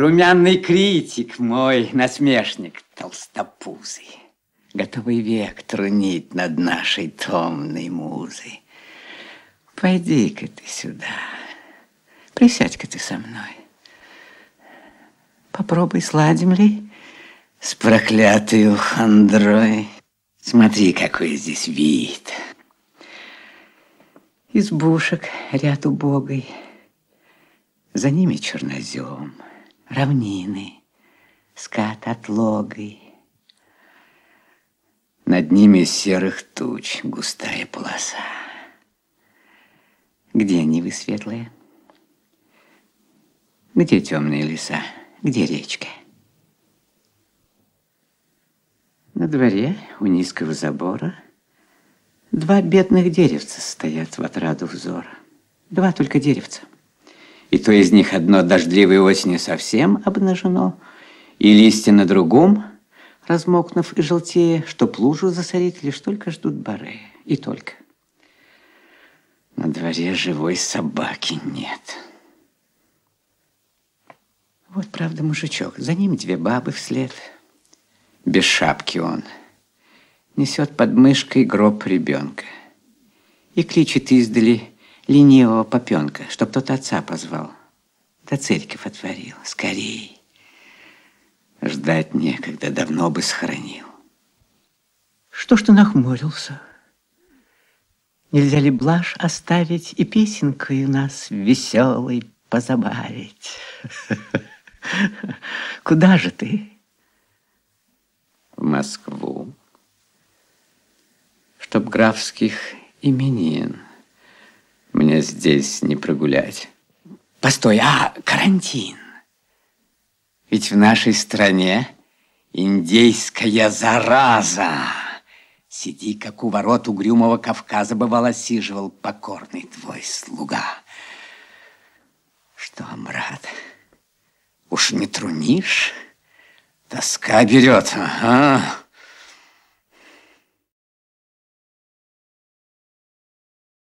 Румяный критик мой, насмешник толстопузый, Готовый век трунить над нашей томной музой. Пойди-ка ты сюда, присядь-ка ты со мной. Попробуй сладим ли с проклятою хандрой. Смотри, какой здесь вид. Избушек ряд убогой, За ними чернозем, равнины, скат отлогой. Над ними серых туч густая полоса. Где нивы светлые? Где темные леса? Где речка? На дворе у низкого забора Два бедных деревца стоят в отраду взора. Два только деревца. И то из них одно дождливой осенью совсем обнажено, и листья на другом, размокнув и желтее, чтоб лужу засорить, лишь только ждут бары. И только. На дворе живой собаки нет. Вот, правда, мужичок. За ним две бабы вслед. Без шапки он несет под мышкой гроб ребенка и кричит издали ленивого попенка, чтоб тот отца позвал. Да церковь отворил. Скорей. Ждать некогда, давно бы схоронил. Что ж ты нахмурился? Нельзя ли блажь оставить и песенкой нас веселой позабавить? Куда же ты? В Москву чтоб графских именин мне здесь не прогулять. Постой, а карантин? Ведь в нашей стране индейская зараза. Сиди, как у ворот угрюмого Кавказа бывало сиживал покорный твой слуга. Что, брат, уж не трунишь? Тоска берет, ага.